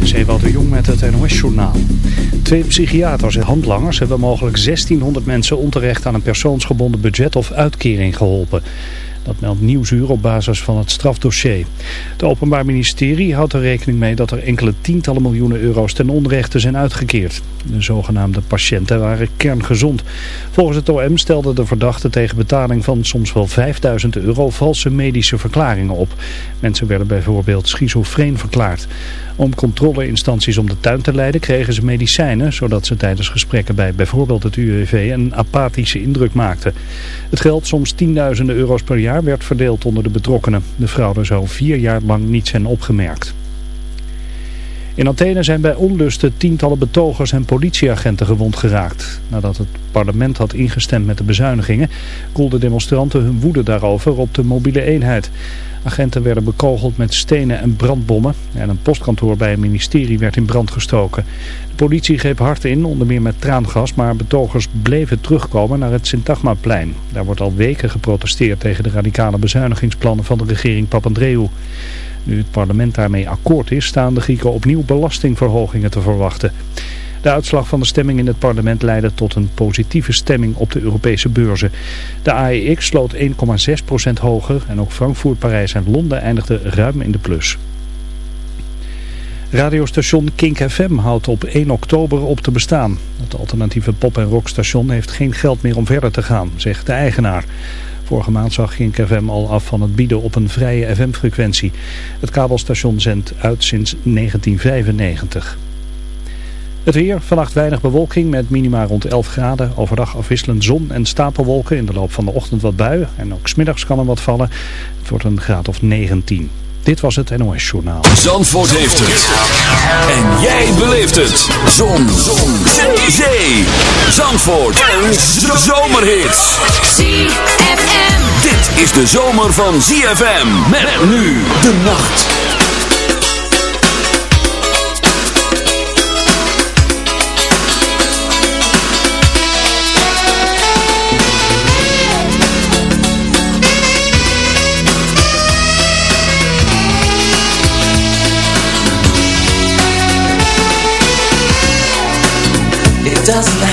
Dit is de Jong met het NOS-journaal. Twee psychiaters en handlangers hebben mogelijk 1600 mensen onterecht aan een persoonsgebonden budget of uitkering geholpen. Dat meldt Nieuwsuur op basis van het strafdossier. Het Openbaar Ministerie houdt er rekening mee dat er enkele tientallen miljoenen euro's ten onrechte zijn uitgekeerd. De zogenaamde patiënten waren kerngezond. Volgens het OM stelde de verdachte tegen betaling van soms wel 5000 euro valse medische verklaringen op. Mensen werden bijvoorbeeld schizofreen verklaard. Om controleinstanties om de tuin te leiden kregen ze medicijnen, zodat ze tijdens gesprekken bij bijvoorbeeld het UWV een apathische indruk maakten. Het geld, soms tienduizenden euro's per jaar, werd verdeeld onder de betrokkenen. De fraude zou vier jaar lang niet zijn opgemerkt. In Athene zijn bij onlusten tientallen betogers en politieagenten gewond geraakt. Nadat het parlement had ingestemd met de bezuinigingen, koelden demonstranten hun woede daarover op de mobiele eenheid. Agenten werden bekogeld met stenen en brandbommen en een postkantoor bij een ministerie werd in brand gestoken. De politie greep hard in, onder meer met traangas, maar betogers bleven terugkomen naar het Syntagmaplein. Daar wordt al weken geprotesteerd tegen de radicale bezuinigingsplannen van de regering Papandreou. Nu het parlement daarmee akkoord is, staan de Grieken opnieuw belastingverhogingen te verwachten. De uitslag van de stemming in het parlement leidde tot een positieve stemming op de Europese beurzen. De AEX sloot 1,6% hoger en ook Frankfurt, Parijs en Londen eindigden ruim in de plus. Radiostation Kink FM houdt op 1 oktober op te bestaan. Het alternatieve pop- en rockstation heeft geen geld meer om verder te gaan, zegt de eigenaar. Vorige maand zag Kink FM al af van het bieden op een vrije FM-frequentie. Het kabelstation zendt uit sinds 1995. Het weer, vannacht weinig bewolking met minima rond 11 graden. Overdag afwisselend zon en stapelwolken. In de loop van de ochtend wat buien. En ook smiddags kan er wat vallen. Het wordt een graad of 19. Dit was het NOS Journaal. Zandvoort heeft het. En jij beleeft het. Zon. zon. Zee. Zee. Zandvoort. Een zomerhit. ZFM. Dit is de zomer van ZFM. Met nu de nacht. Doesn't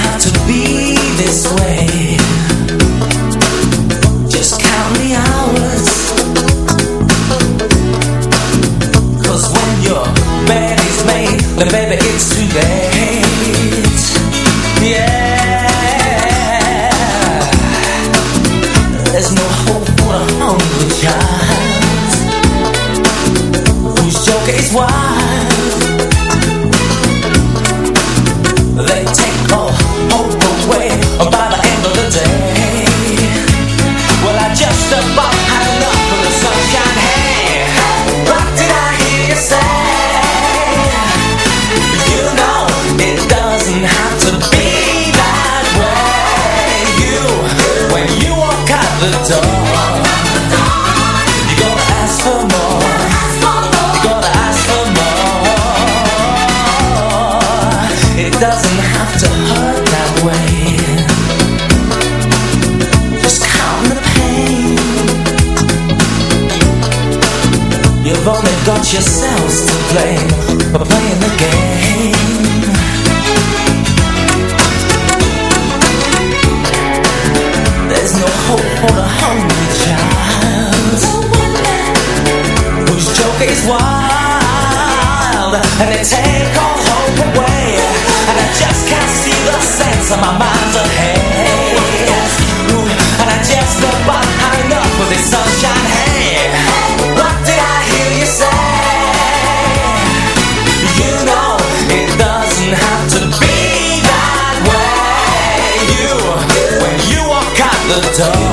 is wild and they take all hope away. And I just can't see the sense of my mind's ahead. And I just about had enough of this sunshine. Hey, what did I hear you say? You know it doesn't have to be that way. You, when you walk out the door,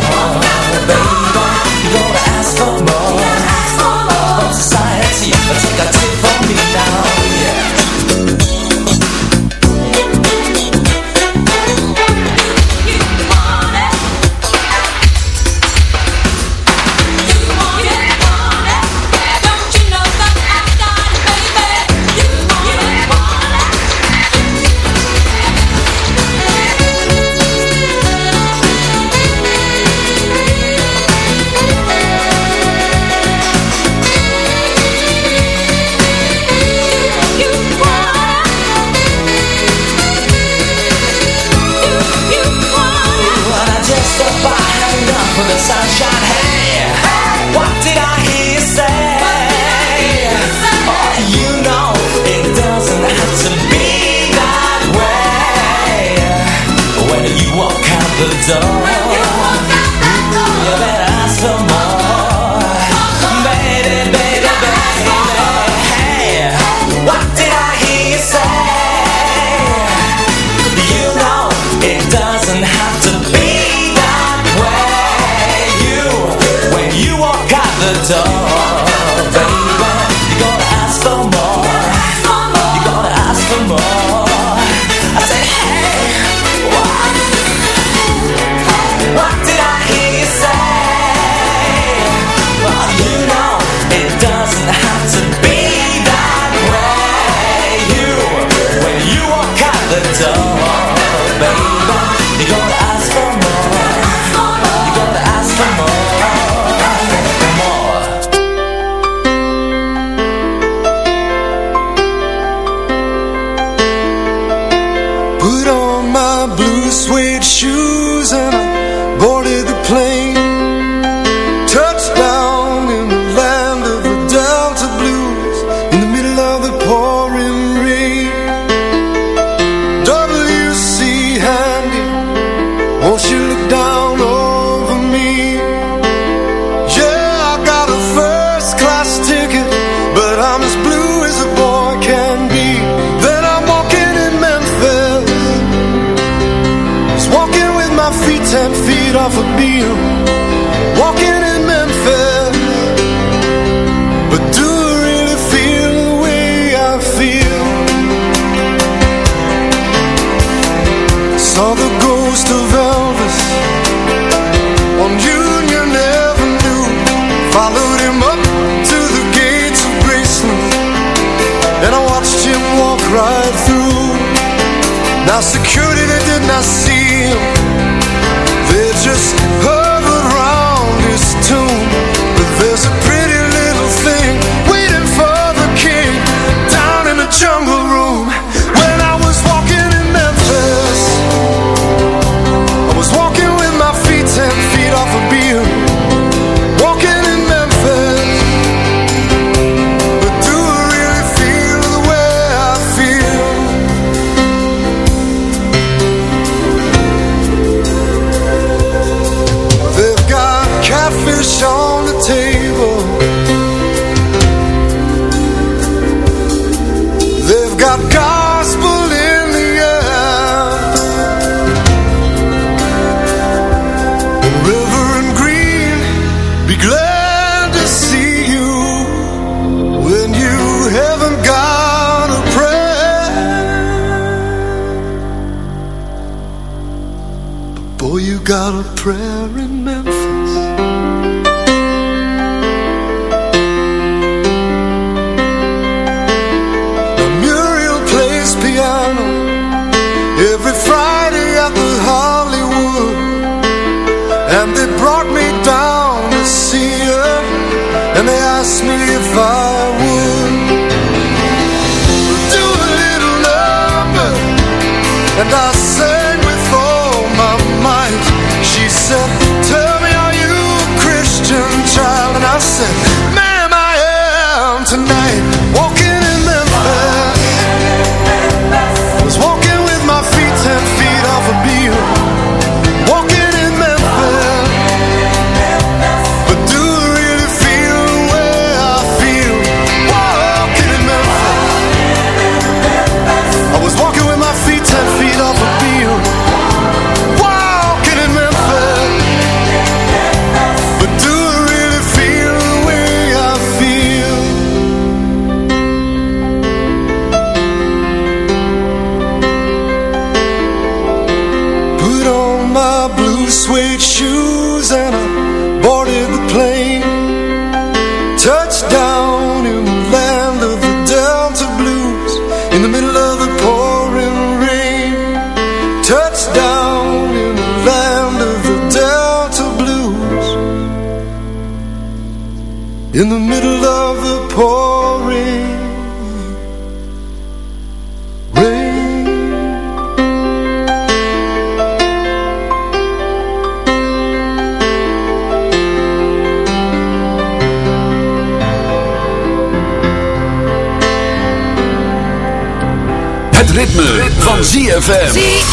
ZFM.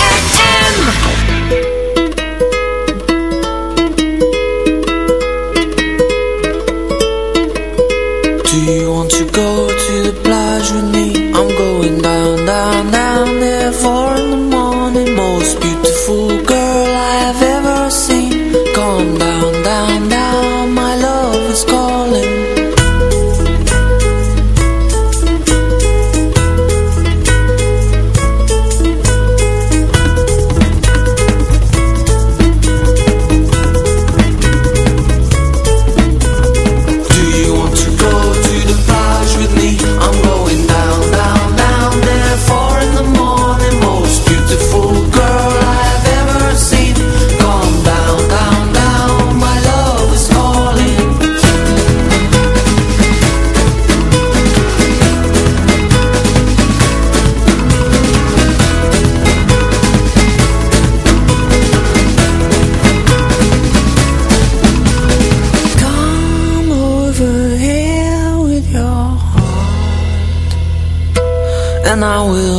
I will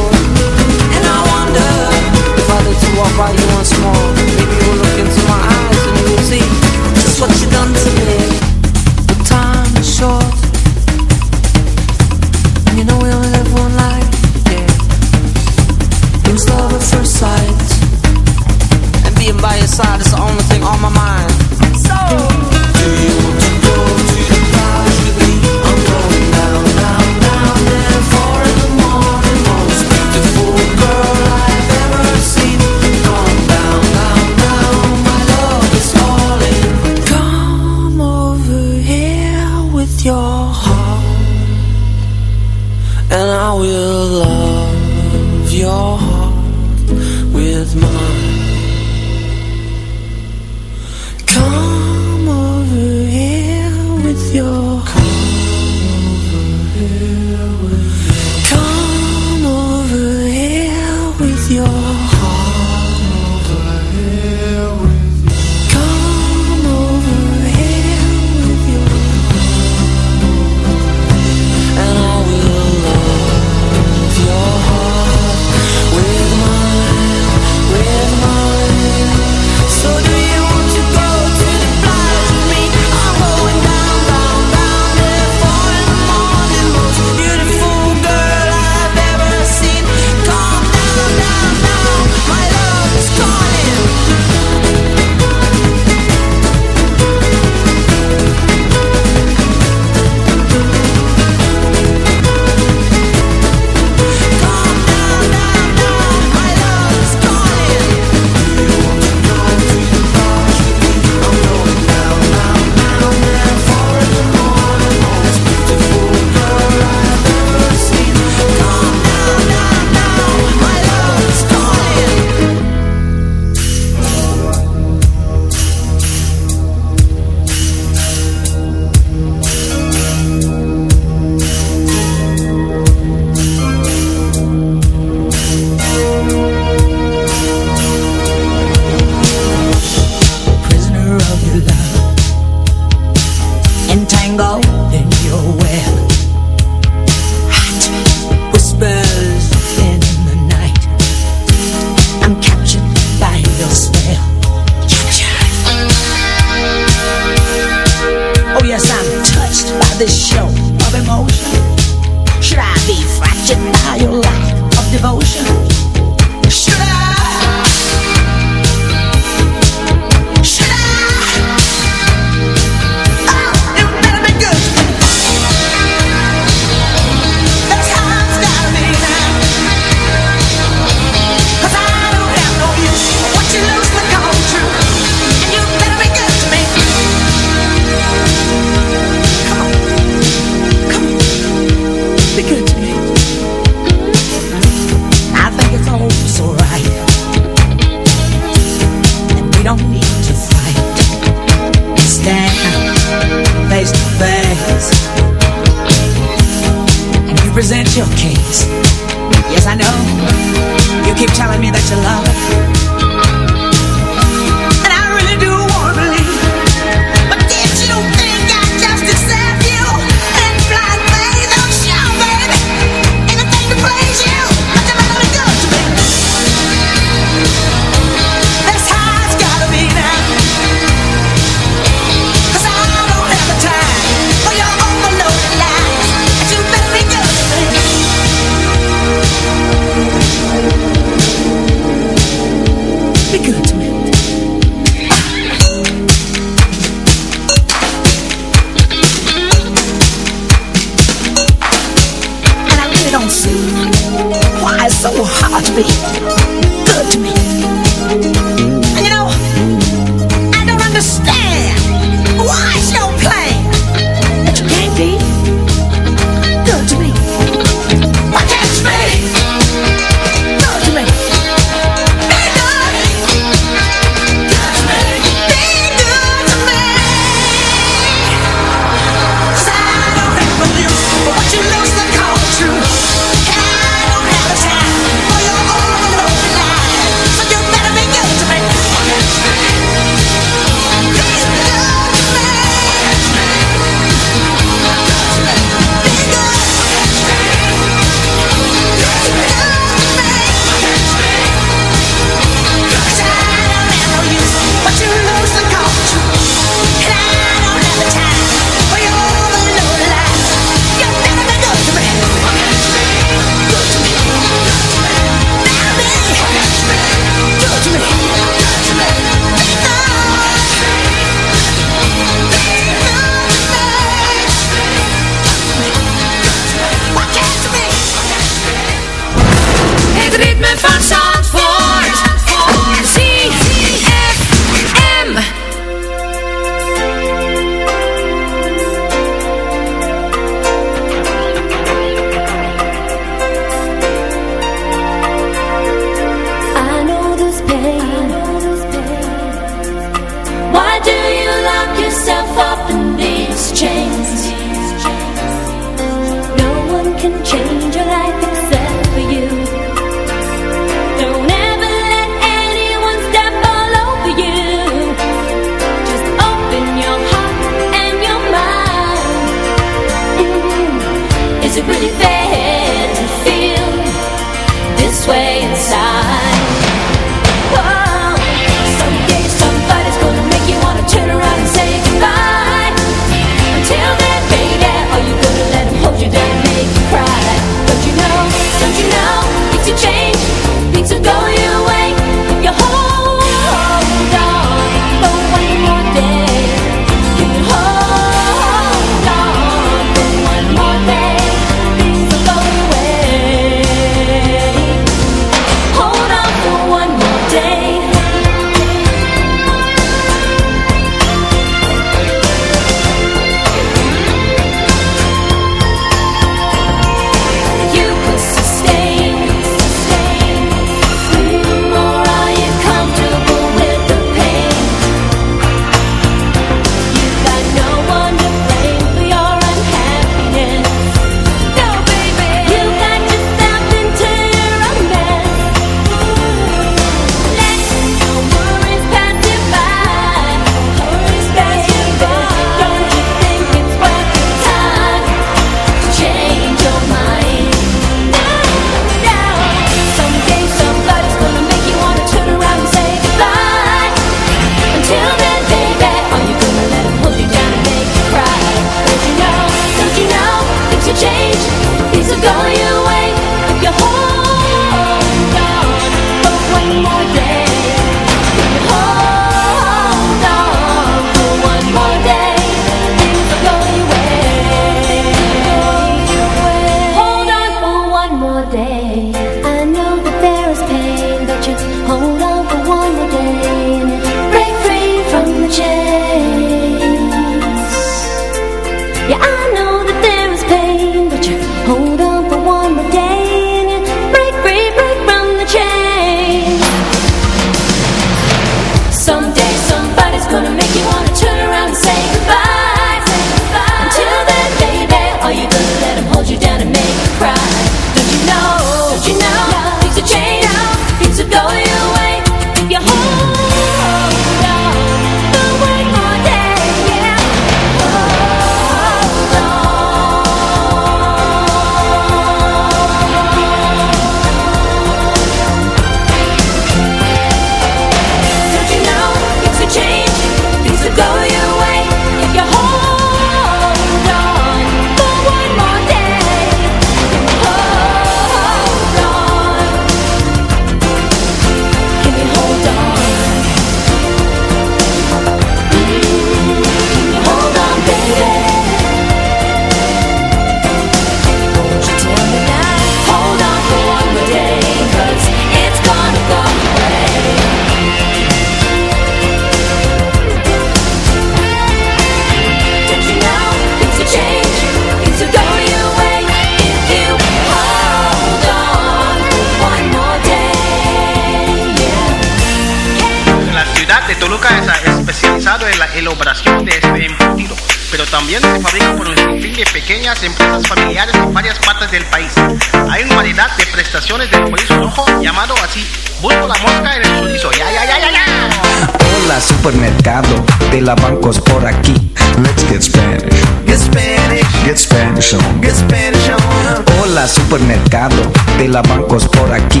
baila bancos por aquí. Let's get Spanish. Get Spanish. Get Spanish on. Get Spanish on. Hola supermercado, baila bancos por aquí.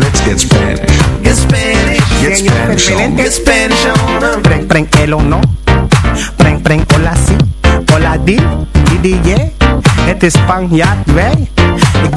Let's get Spanish. Get Spanish. Get Spanish on. Get Spanish on. Pren, pren, el o no. Pren, pren, hola sí. Hola di, di, di, yeah. Het este is Spanjaard, wij.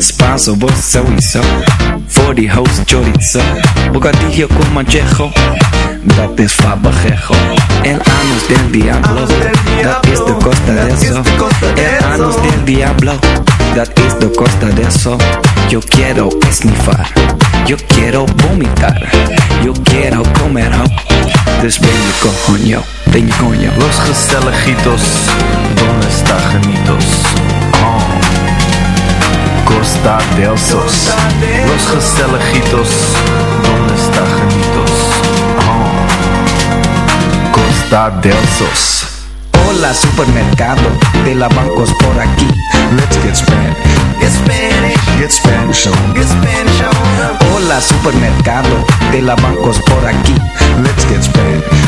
Spanso, vos chorizo, Forty house chorizo, bocadillo con manchejo, dat is fabajejo. El anus del diablo, dat is de costa de eso. El anus del diablo, dat is de costa de eso. Yo quiero esnifar, yo quiero vomitar, yo quiero comer ho. Dus ben je cojoño, coño. Los gezelligitos, donde está genitos? Oh. Costa del Sos. Los gezelligitos, donde está genitos? Oh. Costa del Sos. Hola supermercado, de la bancos por aquí. Let's get Spanish. Get Spanish. Get Spanish on. Get Spanish on. Hola supermercado, de la bancos por aquí. Let's get Spanish.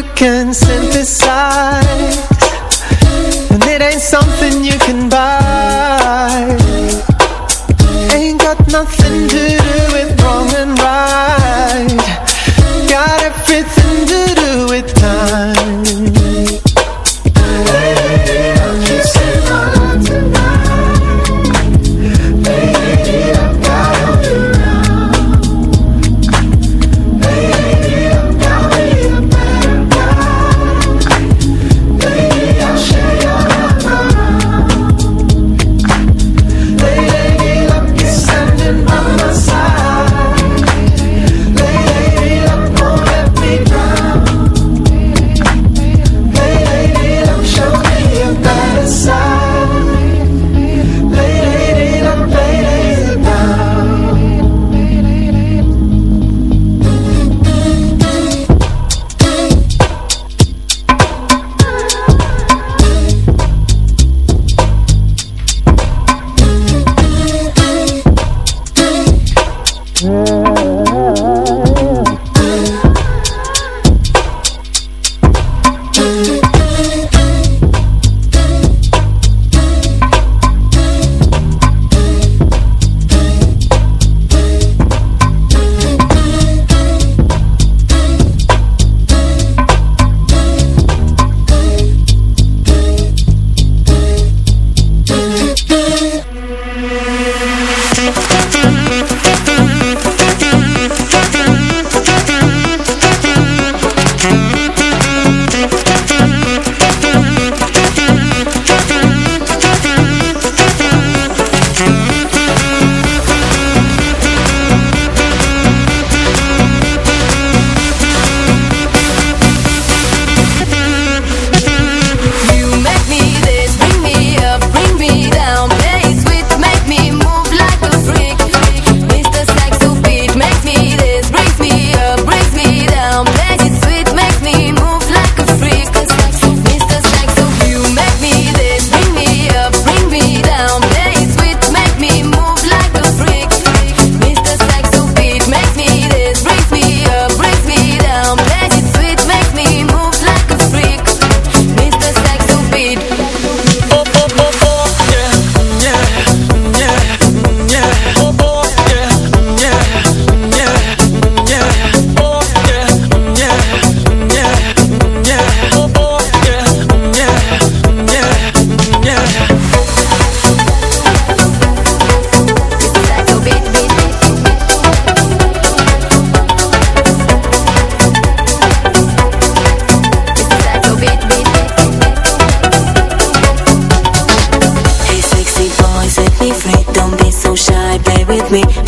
You can synthesize me,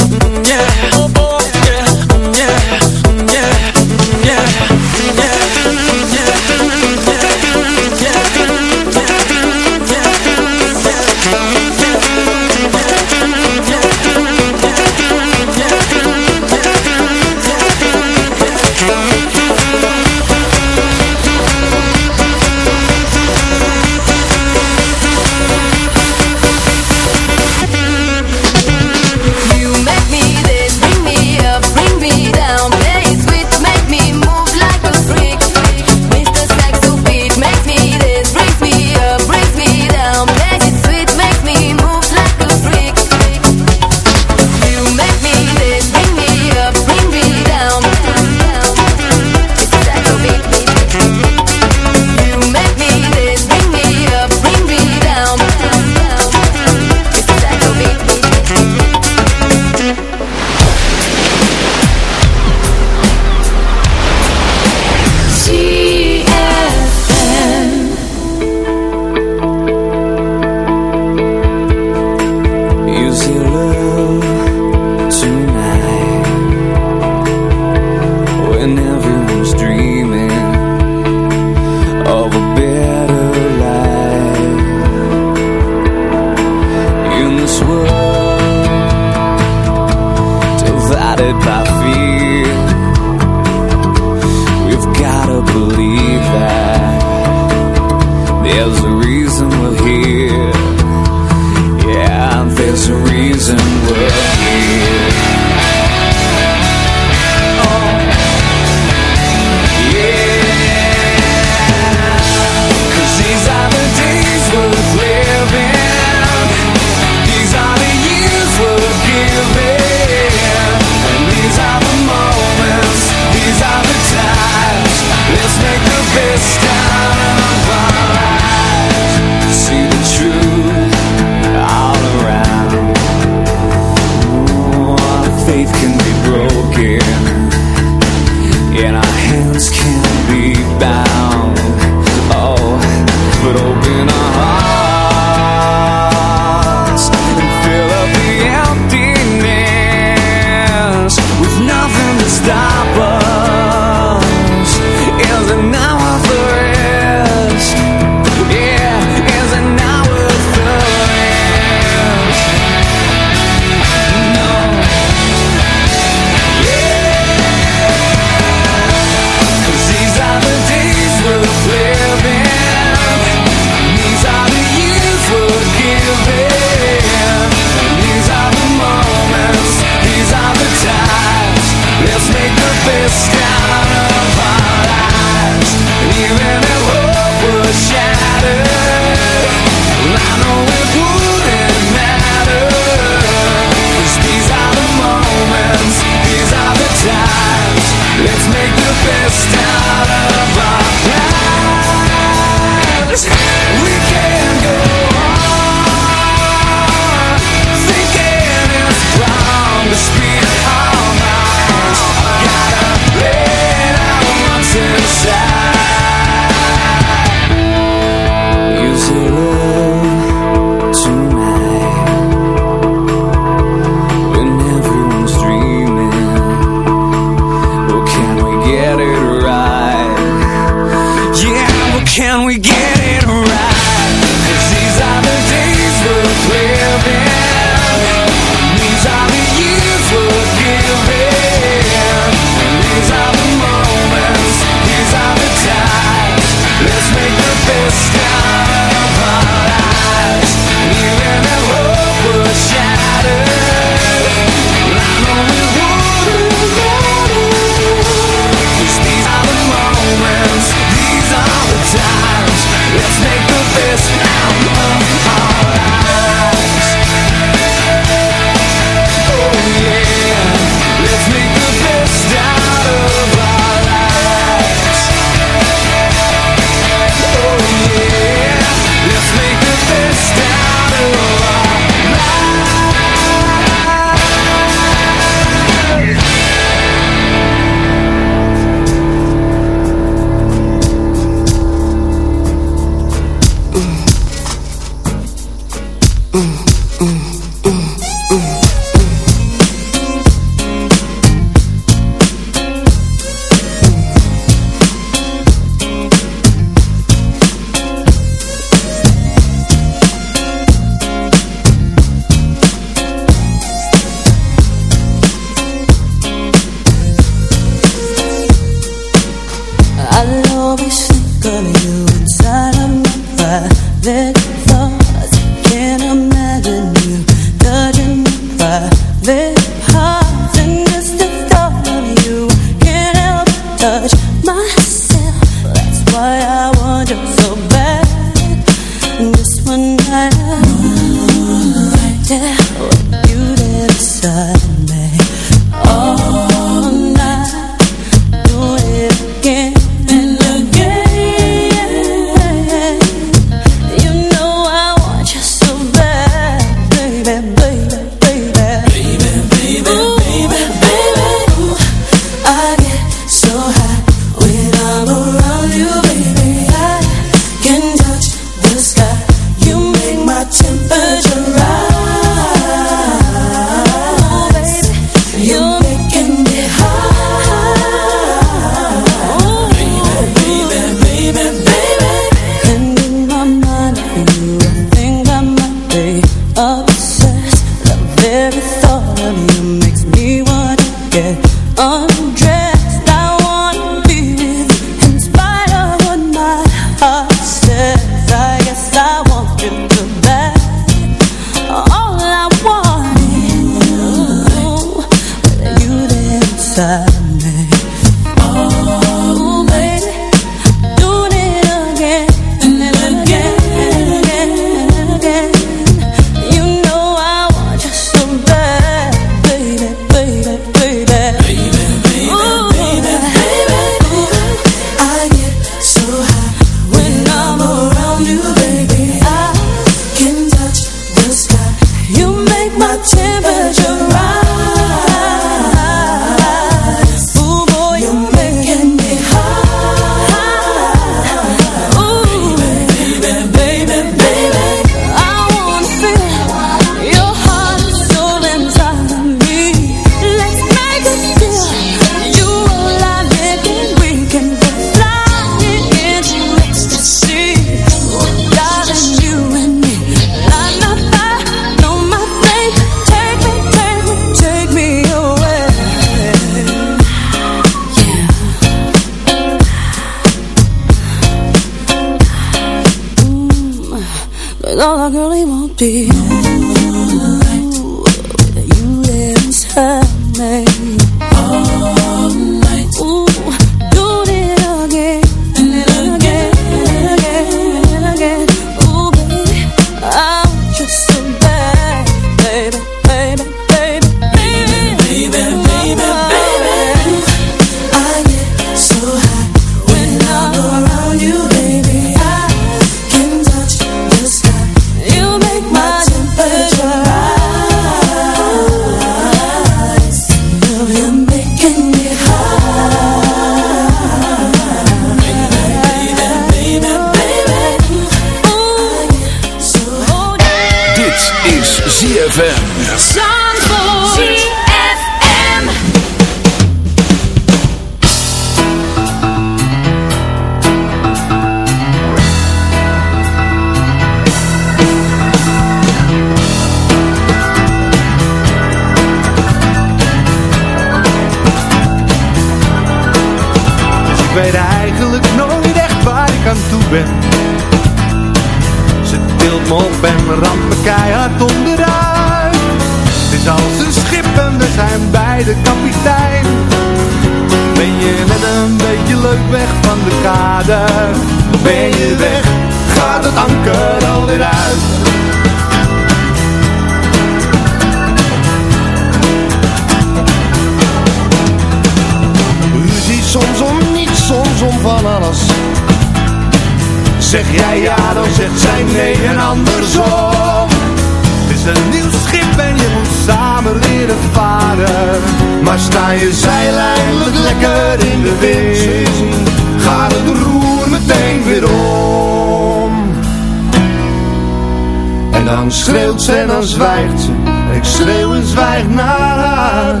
en dan zwijgt ze. Ik schreeuw en zwijg naar haar.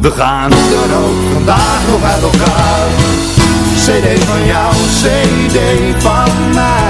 We gaan hoe dan ook vandaag nog uit elkaar. CD van jou, CD van mij.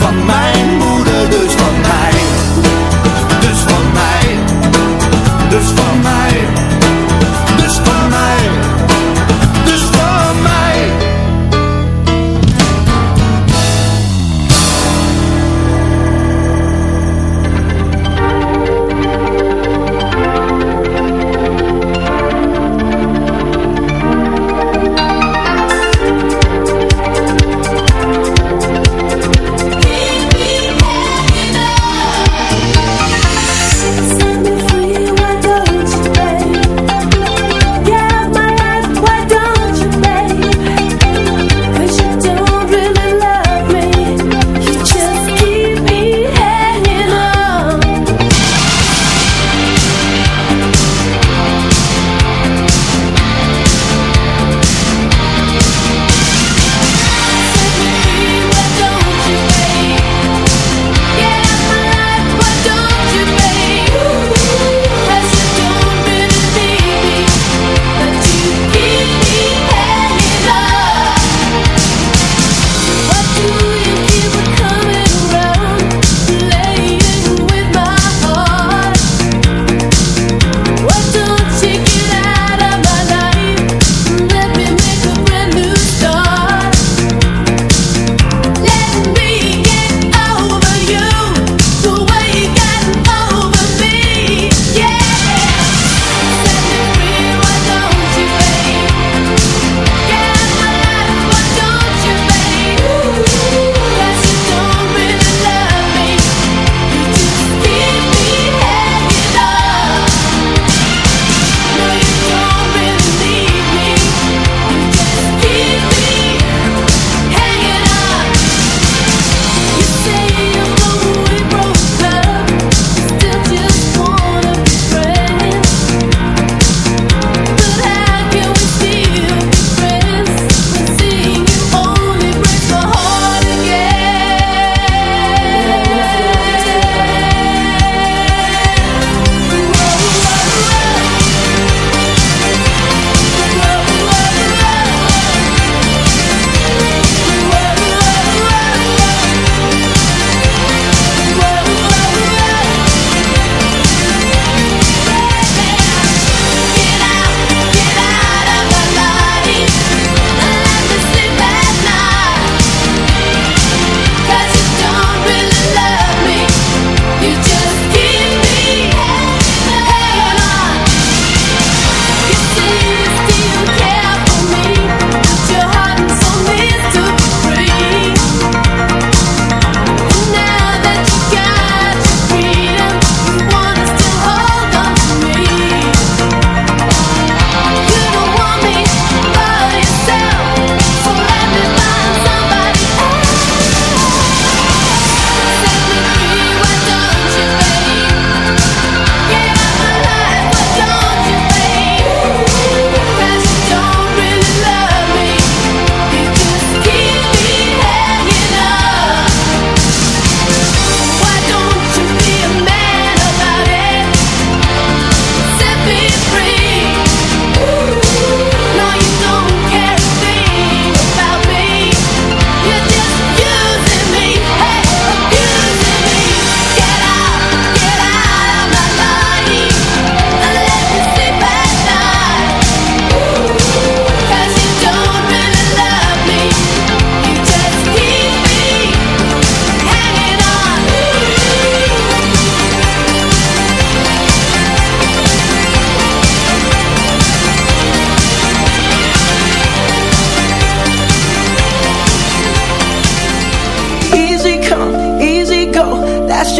Van mijn moeder, dus van mij. Dus van mij. Dus van mij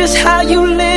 just how you live.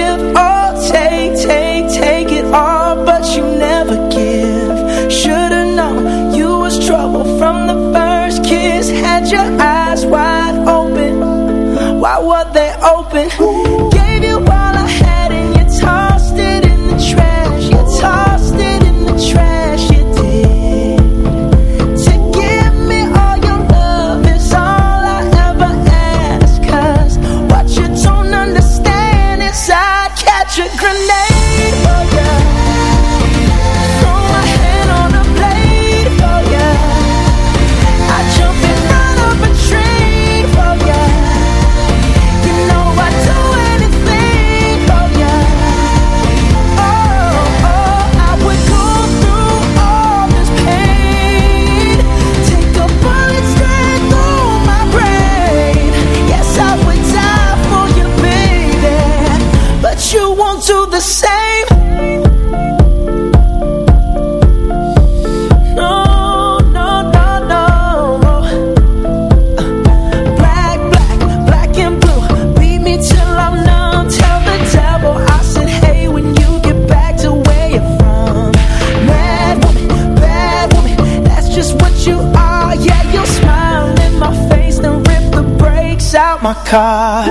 Car.